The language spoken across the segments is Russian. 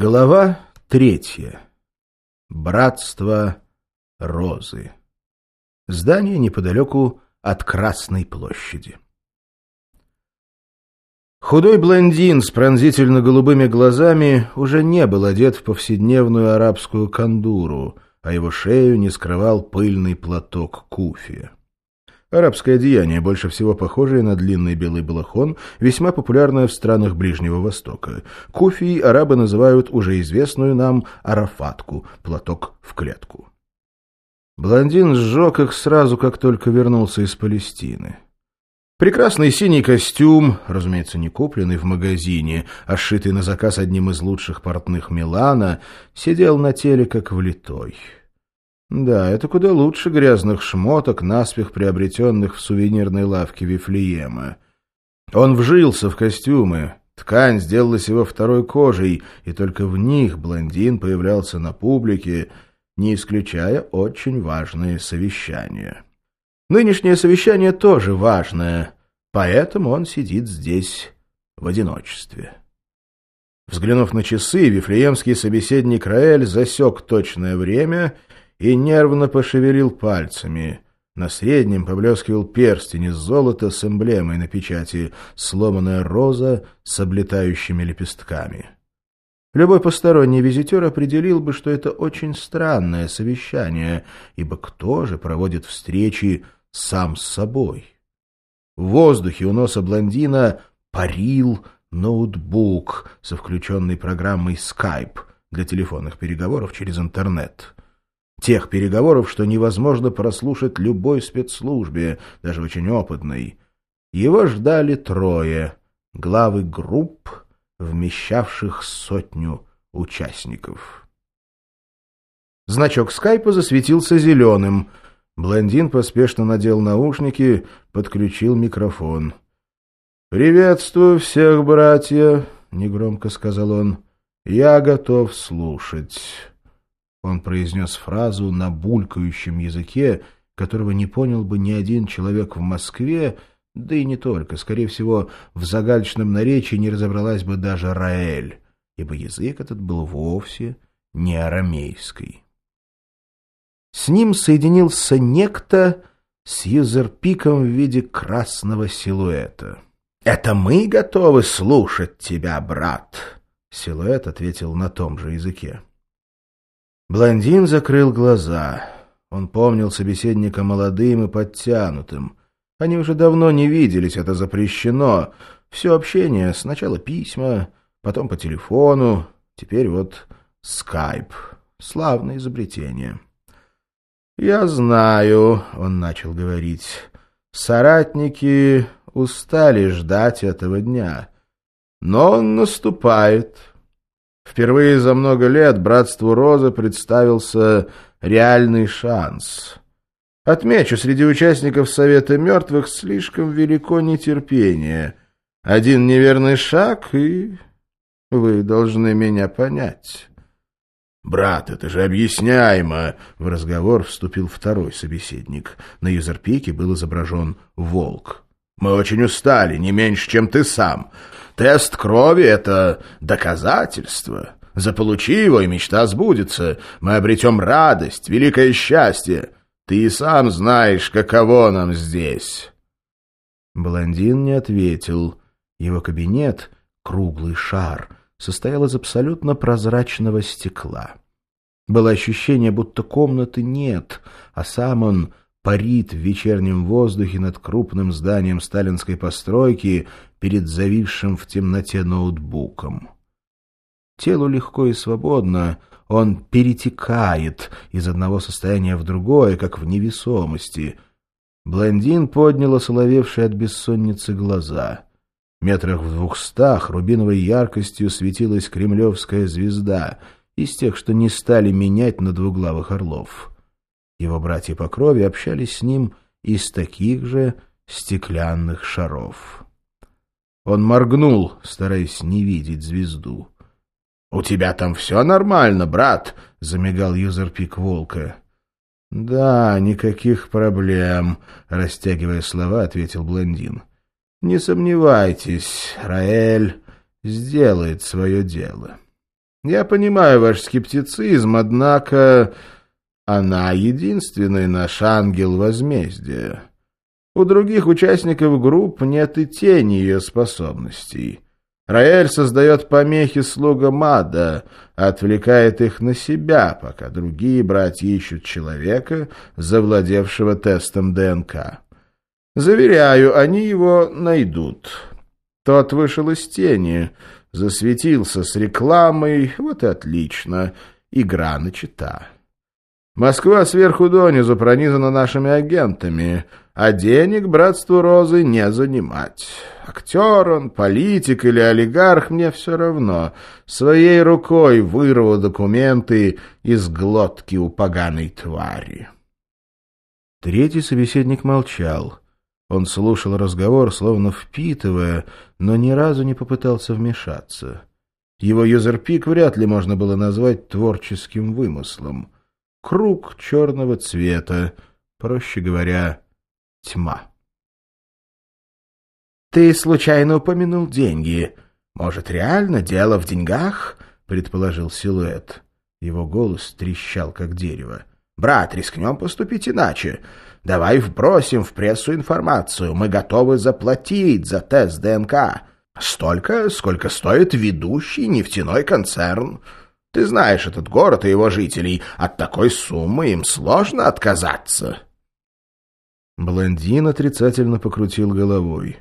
Глава третья. Братство Розы. Здание неподалеку от Красной площади. Худой блондин с пронзительно-голубыми глазами уже не был одет в повседневную арабскую кандуру, а его шею не скрывал пыльный платок куфия. Арабское одеяние, больше всего похожее на длинный белый балахон, весьма популярное в странах Ближнего Востока. Куфией арабы называют уже известную нам арафатку, платок в клетку. Блондин сжег их сразу, как только вернулся из Палестины. Прекрасный синий костюм, разумеется, не купленный в магазине, а сшитый на заказ одним из лучших портных Милана, сидел на теле как влитой. Да, это куда лучше грязных шмоток, наспех приобретенных в сувенирной лавке Вифлеема. Он вжился в костюмы, ткань сделалась его второй кожей, и только в них блондин появлялся на публике, не исключая очень важные совещания. Нынешнее совещание тоже важное, поэтому он сидит здесь в одиночестве. Взглянув на часы, вифлеемский собеседник Раэль засек точное время — и нервно пошевелил пальцами. На среднем поблескивал перстень из золота с эмблемой на печати «Сломанная роза с облетающими лепестками». Любой посторонний визитер определил бы, что это очень странное совещание, ибо кто же проводит встречи сам с собой? В воздухе у носа блондина парил ноутбук со включенной программой Skype для телефонных переговоров через интернет. Тех переговоров, что невозможно прослушать любой спецслужбе, даже очень опытной. Его ждали трое — главы групп, вмещавших сотню участников. Значок скайпа засветился зеленым. Блондин поспешно надел наушники, подключил микрофон. «Приветствую всех, братья!» — негромко сказал он. «Я готов слушать». Он произнес фразу на булькающем языке, которого не понял бы ни один человек в Москве, да и не только. Скорее всего, в загадочном наречии не разобралась бы даже Раэль, ибо язык этот был вовсе не арамейский. С ним соединился некто с юзерпиком в виде красного силуэта. «Это мы готовы слушать тебя, брат!» Силуэт ответил на том же языке. Блондин закрыл глаза. Он помнил собеседника молодым и подтянутым. Они уже давно не виделись, это запрещено. Все общение, сначала письма, потом по телефону, теперь вот скайп. Славное изобретение. «Я знаю», — он начал говорить, — «соратники устали ждать этого дня. Но он наступает». Впервые за много лет братству Роза представился реальный шанс. Отмечу, среди участников Совета мертвых слишком велико нетерпение. Один неверный шаг, и вы должны меня понять. «Брат, это же объясняемо!» — в разговор вступил второй собеседник. На юзерпике был изображен волк. «Мы очень устали, не меньше, чем ты сам. Тест крови — это доказательство. Заполучи его, и мечта сбудется. Мы обретем радость, великое счастье. Ты и сам знаешь, каково нам здесь». Блондин не ответил. Его кабинет, круглый шар, состоял из абсолютно прозрачного стекла. Было ощущение, будто комнаты нет, а сам он парит в вечернем воздухе над крупным зданием сталинской постройки перед зависшим в темноте ноутбуком. Телу легко и свободно, он перетекает из одного состояния в другое, как в невесомости. Блондин поднял осоловевшие от бессонницы глаза. Метрах в двухстах рубиновой яркостью светилась кремлевская звезда из тех, что не стали менять на двуглавых орлов. Его братья по крови общались с ним из таких же стеклянных шаров. Он моргнул, стараясь не видеть звезду. — У тебя там все нормально, брат? — замигал юзерпик волка. — Да, никаких проблем, — растягивая слова, ответил блондин. — Не сомневайтесь, Раэль сделает свое дело. — Я понимаю ваш скептицизм, однако она единственный наш ангел возмездия. У других участников групп нет и тени ее способностей. Раэль создает помехи слугам ада, отвлекает их на себя, пока другие братья ищут человека, завладевшего тестом ДНК. Заверяю, они его найдут. Тот вышел из тени, засветился с рекламой, вот и отлично, игра начата. Москва сверху донизу пронизана нашими агентами, а денег братству Розы не занимать. Актер он, политик или олигарх, мне все равно. Своей рукой вырву документы из глотки у поганой твари. Третий собеседник молчал. Он слушал разговор, словно впитывая, но ни разу не попытался вмешаться. Его юзерпик вряд ли можно было назвать творческим вымыслом. Круг черного цвета, проще говоря, тьма. «Ты случайно упомянул деньги. Может, реально дело в деньгах?» — предположил силуэт. Его голос трещал, как дерево. «Брат, рискнем поступить иначе. Давай вбросим в прессу информацию. Мы готовы заплатить за тест ДНК. Столько, сколько стоит ведущий нефтяной концерн. Ты знаешь этот город и его жителей. От такой суммы им сложно отказаться». Блондин отрицательно покрутил головой.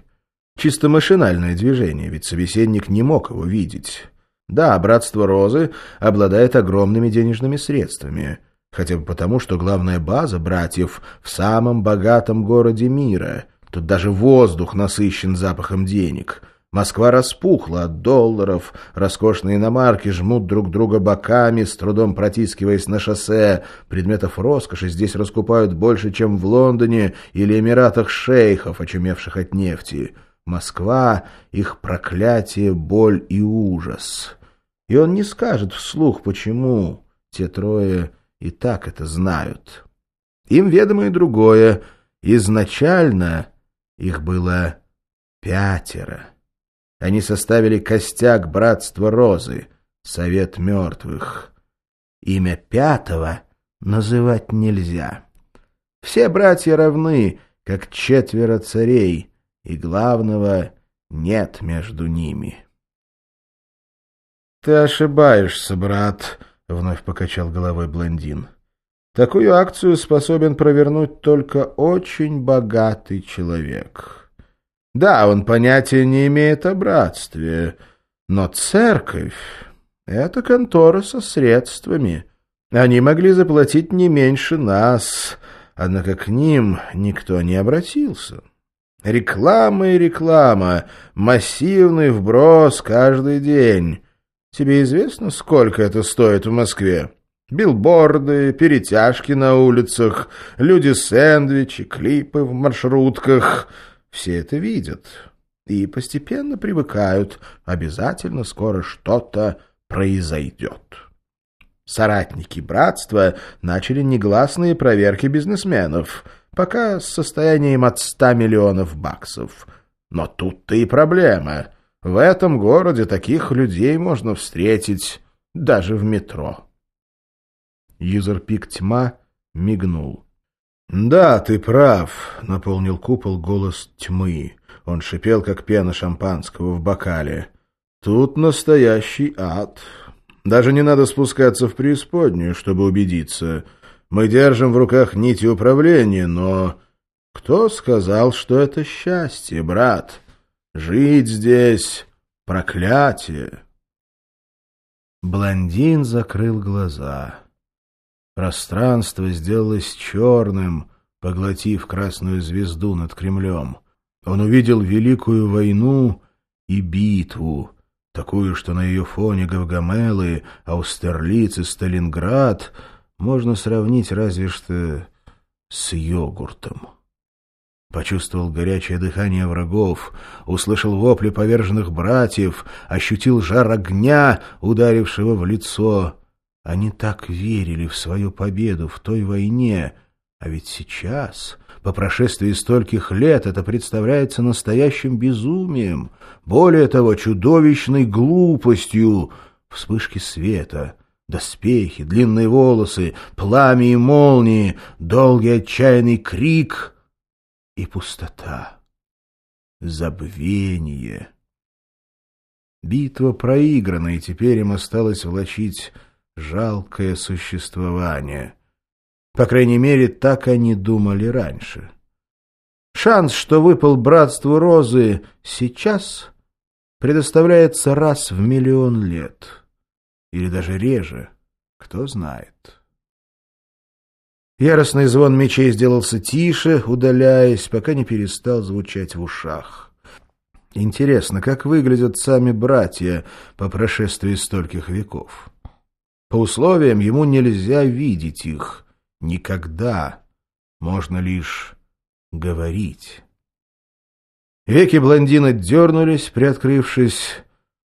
Чисто машинальное движение, ведь собеседник не мог его видеть. Да, братство Розы обладает огромными денежными средствами, хотя бы потому, что главная база братьев в самом богатом городе мира. Тут даже воздух насыщен запахом денег — Москва распухла от долларов, роскошные иномарки жмут друг друга боками, с трудом протискиваясь на шоссе. Предметов роскоши здесь раскупают больше, чем в Лондоне или Эмиратах шейхов, очумевших от нефти. Москва — их проклятие, боль и ужас. И он не скажет вслух, почему. Те трое и так это знают. Им ведомо и другое. Изначально их было пятеро. Они составили костяк братства Розы, Совет мертвых. Имя пятого называть нельзя. Все братья равны, как четверо царей, и главного нет между ними. — Ты ошибаешься, брат, — вновь покачал головой блондин. — Такую акцию способен провернуть только очень богатый человек. — да, он понятия не имеет о братстве, но церковь — это контора со средствами. Они могли заплатить не меньше нас, однако к ним никто не обратился. Реклама и реклама, массивный вброс каждый день. Тебе известно, сколько это стоит в Москве? Билборды, перетяжки на улицах, люди-сэндвичи, клипы в маршрутках — все это видят и постепенно привыкают. Обязательно скоро что-то произойдет. Соратники братства начали негласные проверки бизнесменов, пока с состоянием от ста миллионов баксов. Но тут-то и проблема. В этом городе таких людей можно встретить даже в метро. Юзерпик тьма мигнул. «Да, ты прав», — наполнил купол голос тьмы. Он шипел, как пена шампанского в бокале. «Тут настоящий ад. Даже не надо спускаться в преисподнюю, чтобы убедиться. Мы держим в руках нити управления, но... Кто сказал, что это счастье, брат? Жить здесь — проклятие!» Блондин закрыл глаза. Пространство сделалось черным, поглотив красную звезду над Кремлем. Он увидел Великую войну и битву, такую, что на ее фоне Гавгамелы, Аустерлиц и Сталинград можно сравнить разве что с йогуртом. Почувствовал горячее дыхание врагов, услышал вопли поверженных братьев, ощутил жар огня, ударившего в лицо — они так верили в свою победу в той войне, а ведь сейчас, по прошествии стольких лет, это представляется настоящим безумием, более того, чудовищной глупостью. вспышки света, доспехи, длинные волосы, пламя и молнии, долгий отчаянный крик и пустота, забвение. Битва проиграна, и теперь им осталось влачить жалкое существование. По крайней мере, так они думали раньше. Шанс, что выпал братству Розы сейчас, предоставляется раз в миллион лет. Или даже реже, кто знает. Яростный звон мечей сделался тише, удаляясь, пока не перестал звучать в ушах. Интересно, как выглядят сами братья по прошествии стольких веков? По условиям ему нельзя видеть их. Никогда. Можно лишь говорить. Веки блондина дернулись, приоткрывшись.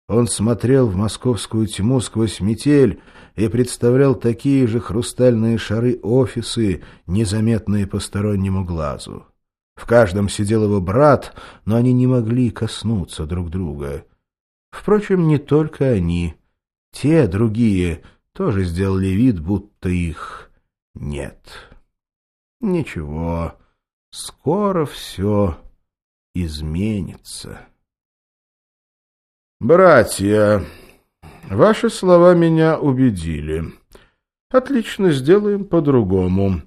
Он смотрел в московскую тьму сквозь метель и представлял такие же хрустальные шары-офисы, незаметные постороннему глазу. В каждом сидел его брат, но они не могли коснуться друг друга. Впрочем, не только они. Те, другие, тоже сделали вид, будто их нет. Ничего, скоро все изменится. «Братья, ваши слова меня убедили. Отлично, сделаем по-другому.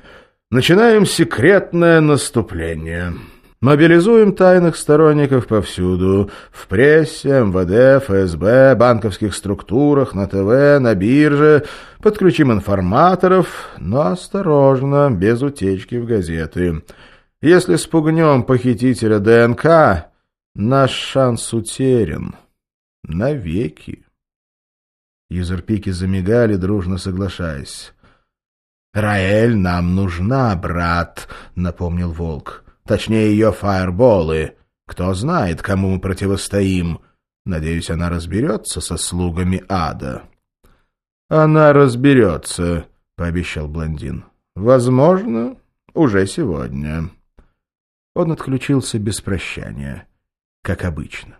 Начинаем секретное наступление». Мобилизуем тайных сторонников повсюду. В прессе, МВД, ФСБ, банковских структурах, на ТВ, на бирже. Подключим информаторов, но осторожно, без утечки в газеты. Если спугнем похитителя ДНК, наш шанс утерян. Навеки. Юзерпики замигали, дружно соглашаясь. «Раэль нам нужна, брат», — напомнил Волк. Точнее, ее фаерболы. Кто знает, кому мы противостоим. Надеюсь, она разберется со слугами ада. — Она разберется, — пообещал блондин. — Возможно, уже сегодня. Он отключился без прощания, как обычно.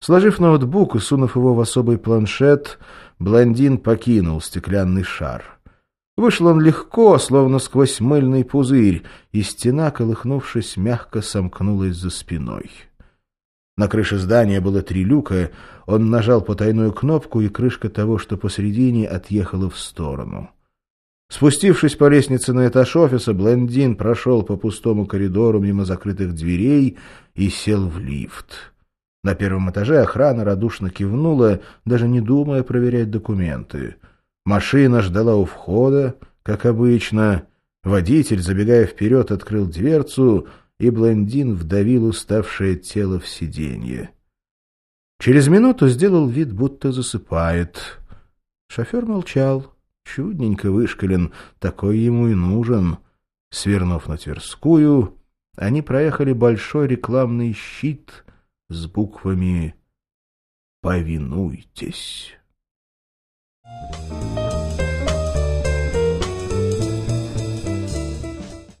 Сложив ноутбук и сунув его в особый планшет, блондин покинул стеклянный шар. Вышел он легко, словно сквозь мыльный пузырь, и стена, колыхнувшись, мягко сомкнулась за спиной. На крыше здания было три люка, он нажал потайную кнопку, и крышка того, что посредине, отъехала в сторону. Спустившись по лестнице на этаж офиса, блондин прошел по пустому коридору мимо закрытых дверей и сел в лифт. На первом этаже охрана радушно кивнула, даже не думая проверять документы — Машина ждала у входа, как обычно. Водитель, забегая вперед, открыл дверцу, и блондин вдавил уставшее тело в сиденье. Через минуту сделал вид, будто засыпает. Шофер молчал. Чудненько вышкален, такой ему и нужен. Свернув на Тверскую, они проехали большой рекламный щит с буквами «Повинуйтесь». Música